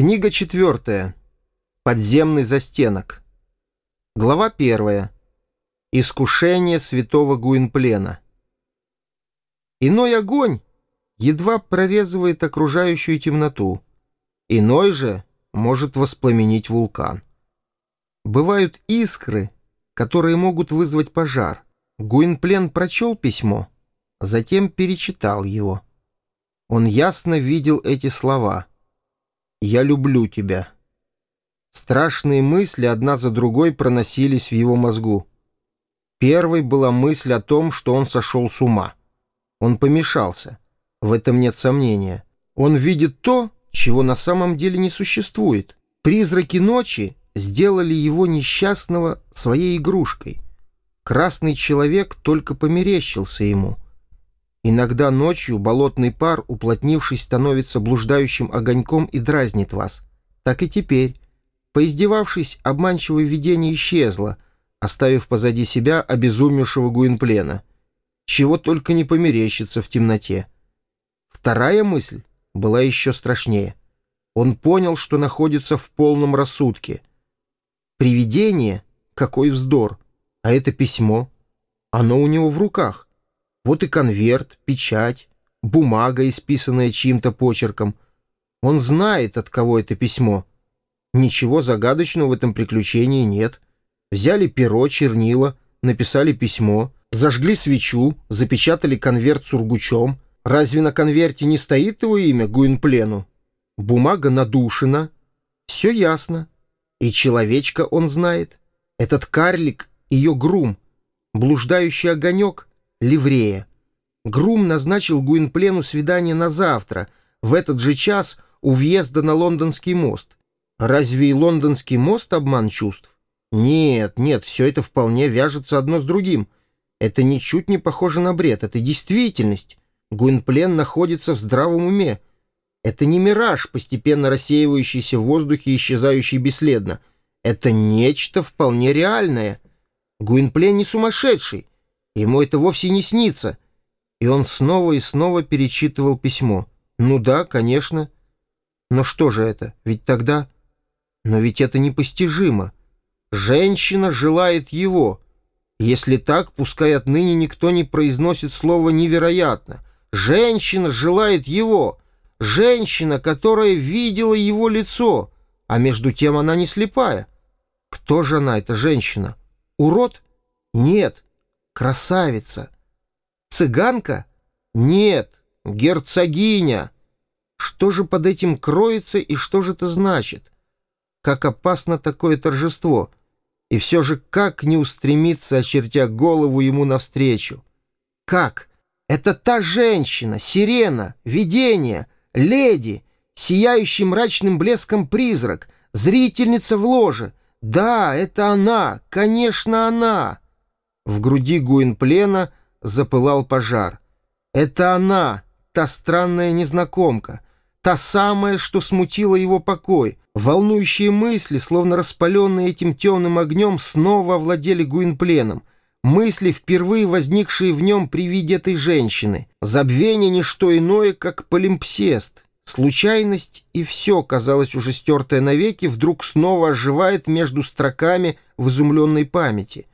Книга четвертая. Подземный застенок. Глава первая. Искушение святого Гуинплена. Иной огонь едва прорезывает окружающую темноту. Иной же может воспламенить вулкан. Бывают искры, которые могут вызвать пожар. Гуинплен прочел письмо, затем перечитал его. Он ясно видел эти слова — «Я люблю тебя». Страшные мысли одна за другой проносились в его мозгу. Первой была мысль о том, что он сошел с ума. Он помешался. В этом нет сомнения. Он видит то, чего на самом деле не существует. Призраки ночи сделали его несчастного своей игрушкой. Красный человек только померещился ему — Иногда ночью болотный пар, уплотнившись, становится блуждающим огоньком и дразнит вас. Так и теперь. Поиздевавшись, обманчивое видение исчезло, оставив позади себя обезумевшего Гуинплена. Чего только не померещится в темноте. Вторая мысль была еще страшнее. Он понял, что находится в полном рассудке. Привидение? Какой вздор! А это письмо? Оно у него в руках. Вот и конверт, печать, бумага, исписанная чьим-то почерком. Он знает, от кого это письмо. Ничего загадочного в этом приключении нет. Взяли перо, чернила, написали письмо, зажгли свечу, запечатали конверт сургучом. Разве на конверте не стоит его имя Гуинплену? Бумага надушена. Все ясно. И человечка он знает. Этот карлик — ее грум. Блуждающий огонек — ливрея. Грум назначил Гуинплену свидание на завтра, в этот же час у въезда на Лондонский мост. Разве и Лондонский мост обман чувств? Нет, нет, все это вполне вяжется одно с другим. Это ничуть не похоже на бред, это действительность. Гуинплен находится в здравом уме. Это не мираж, постепенно рассеивающийся в воздухе и исчезающий бесследно. Это нечто вполне реальное. Гуинплен не сумасшедший. Ему это вовсе не снится. И он снова и снова перечитывал письмо. Ну да, конечно. Но что же это? Ведь тогда... Но ведь это непостижимо. Женщина желает его. Если так, пускай отныне никто не произносит слово «невероятно». Женщина желает его. Женщина, которая видела его лицо. А между тем она не слепая. Кто же она, эта женщина? Урод? Нет. Красавица. Цыганка? Нет, герцогиня. Что же под этим кроется и что же это значит? Как опасно такое торжество. И все же как не устремиться, очертя голову ему навстречу? Как? Это та женщина, сирена, видение, леди, сияющий мрачным блеском призрак, зрительница в ложе. Да, это она, конечно, она. В груди Гуинплена запылал пожар. Это она, та странная незнакомка, та самая, что смутила его покой. Волнующие мысли, словно распаленные этим темным огнем, снова овладели Гуинпленом. Мысли, впервые возникшие в нем при виде этой женщины. Забвение — не что иное, как полимпсест. Случайность и все, казалось уже стертое навеки, вдруг снова оживает между строками в изумленной памяти.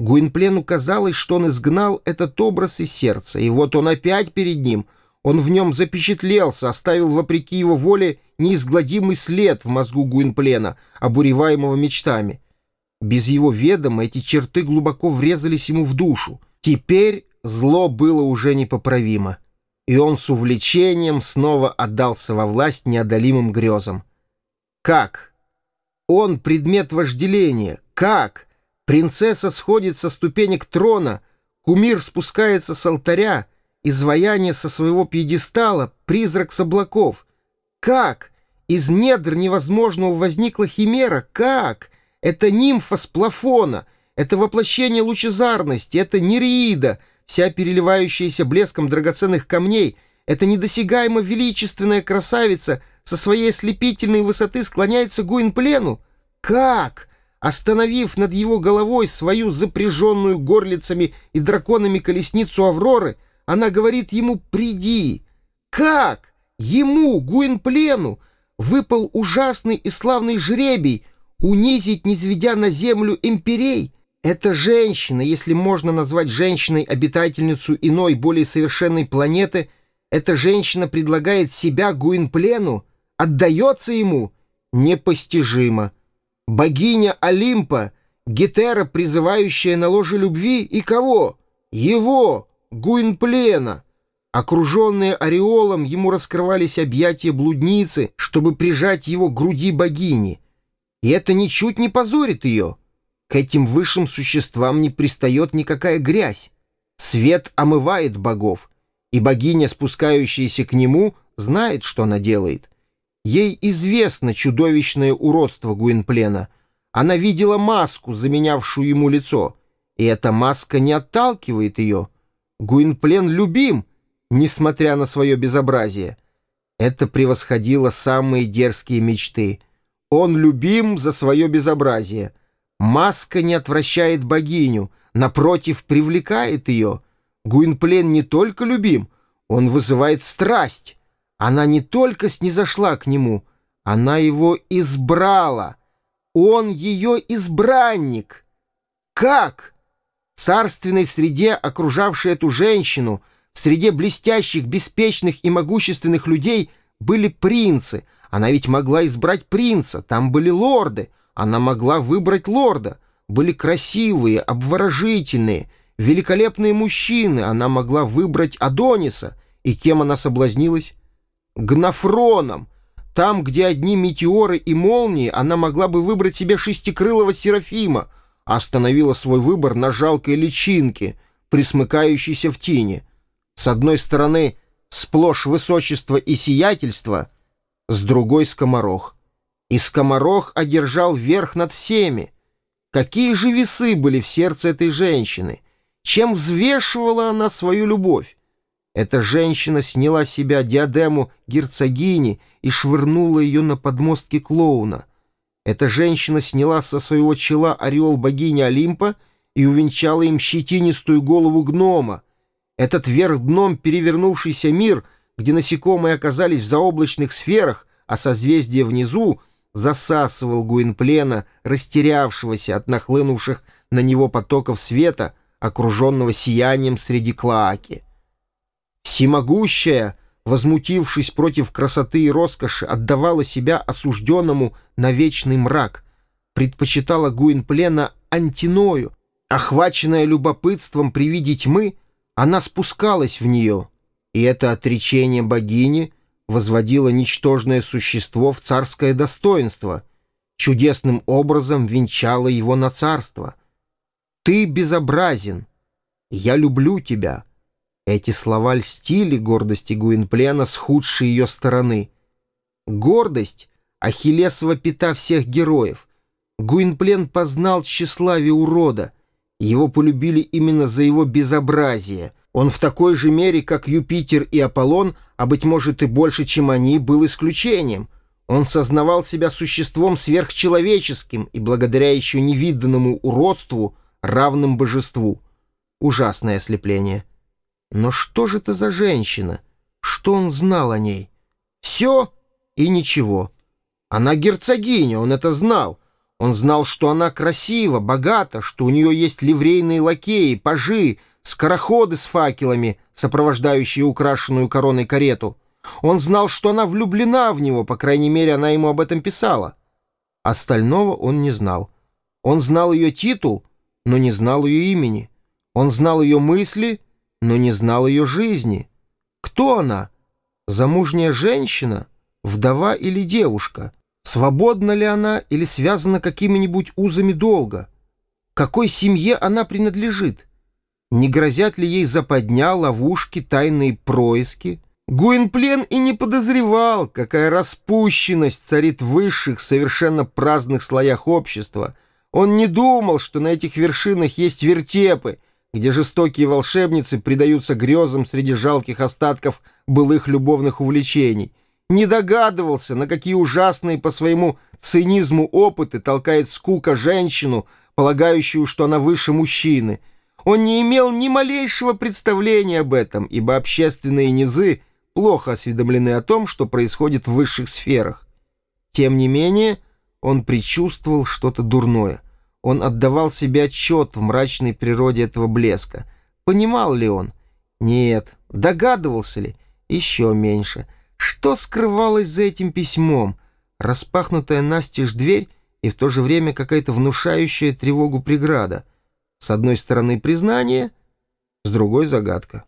Гуинплену казалось, что он изгнал этот образ из сердца, и вот он опять перед ним. Он в нем запечатлелся, оставил, вопреки его воле, неизгладимый след в мозгу Гуинплена, обуреваемого мечтами. Без его ведома эти черты глубоко врезались ему в душу. Теперь зло было уже непоправимо, и он с увлечением снова отдался во власть неодолимым грезам. Как? Он предмет вожделения. Как? Принцесса сходит со ступенек трона, кумир спускается с алтаря, изваяние со своего пьедестала, призрак с облаков. Как? Из недр невозможного возникла химера. Как? Это нимфа с плафона, это воплощение лучезарности, это нереида, вся переливающаяся блеском драгоценных камней, это недосягаемо величественная красавица со своей ослепительной высоты склоняется Гуинплену. Как? Остановив над его головой свою запряженную горлицами и драконами колесницу Авроры, она говорит ему «приди». Как? Ему, Гуинплену, выпал ужасный и славный жребий унизить, низведя на землю имперей. Эта женщина, если можно назвать женщиной обитательницу иной, более совершенной планеты, эта женщина предлагает себя Гуинплену, отдается ему непостижимо. Богиня Олимпа, Гетера, призывающая на ложе любви, и кого? Его, Гуинплена. Окруженные ореолом, ему раскрывались объятия блудницы, чтобы прижать его к груди богини. И это ничуть не позорит ее. К этим высшим существам не пристает никакая грязь. Свет омывает богов, и богиня, спускающаяся к нему, знает, что она делает. Ей известно чудовищное уродство Гуинплена. Она видела маску, заменявшую ему лицо, и эта маска не отталкивает ее. Гуинплен любим — несмотря на свое безобразие. Это превосходило самые дерзкие мечты. Он любим за свое безобразие. Маска не отвращает богиню, напротив, привлекает ее. Гуинплен не только любим, он вызывает страсть. Она не только снизошла к нему, она его избрала. Он ее избранник. Как? В царственной среде, окружавшей эту женщину, Среди блестящих, беспечных и могущественных людей были принцы. Она ведь могла избрать принца. Там были лорды. Она могла выбрать лорда. Были красивые, обворожительные, великолепные мужчины. Она могла выбрать Адониса. И кем она соблазнилась? Гнафроном. Там, где одни метеоры и молнии, она могла бы выбрать себе шестикрылого Серафима, а остановила свой выбор на жалкой личинке, присмыкающейся в тени. С одной стороны сплошь высочество и сиятельство, с другой — скоморох. И скоморох одержал верх над всеми. Какие же весы были в сердце этой женщины? Чем взвешивала она свою любовь? Эта женщина сняла с себя диадему герцогини и швырнула ее на подмостки клоуна. Эта женщина сняла со своего чела ореол богини Олимпа и увенчала им щетинистую голову гнома, этот вверх дном перевернувшийся мир, где насекомые оказались в заоблачных сферах, а созвездие внизу, засасывал Гуинплена, растерявшегося от нахлынувших на него потоков света, окруженного сиянием среди клоаки. Всемогущая, возмутившись против красоты и роскоши, отдавала себя осужденному на вечный мрак, предпочитала Гуинплена антиною, охваченная любопытством при виде тьмы, она спускалась в нее, и это отречение богини возводило ничтожное существо в царское достоинство, чудесным образом венчало его на царство. «Ты безобразен, я люблю тебя». Эти слова льстили гордости Гуинплена с худшей ее стороны. Гордость — ахиллесова пята всех героев. Гуинплен познал тщеславие урода — его полюбили именно за его безобразие. Он в такой же мере, как Юпитер и Аполлон, а, быть может, и больше, чем они, был исключением. Он сознавал себя существом сверхчеловеческим и, благодаря еще невиданному уродству, равным божеству. Ужасное ослепление. Но что же это за женщина? Что он знал о ней? Все и ничего. Она герцогиня, он это знал. Он знал, что она красива, богата, что у нее есть ливрейные лакеи, пажи, скороходы с факелами, сопровождающие украшенную короной карету. Он знал, что она влюблена в него, по крайней мере, она ему об этом писала. Остального он не знал. Он знал ее титул, но не знал ее имени. Он знал ее мысли, но не знал ее жизни. Кто она? Замужняя женщина? Вдова или девушка? Свободна ли она или связана какими-нибудь узами долга? Какой семье она принадлежит? Не грозят ли ей западня, ловушки, тайные происки? Гуинплен и не подозревал, какая распущенность царит в высших, совершенно праздных слоях общества. Он не думал, что на этих вершинах есть вертепы, где жестокие волшебницы предаются грезам среди жалких остатков былых любовных увлечений не догадывался, на какие ужасные по своему цинизму опыты толкает скука женщину, полагающую, что она выше мужчины. Он не имел ни малейшего представления об этом, ибо общественные низы плохо осведомлены о том, что происходит в высших сферах. Тем не менее, он предчувствовал что-то дурное. Он отдавал себе отчет в мрачной природе этого блеска. Понимал ли он? Нет. Догадывался ли? Еще меньше. Что скрывалось за этим письмом? Распахнутая настежь дверь и в то же время какая-то внушающая тревогу преграда. С одной стороны признание, с другой загадка.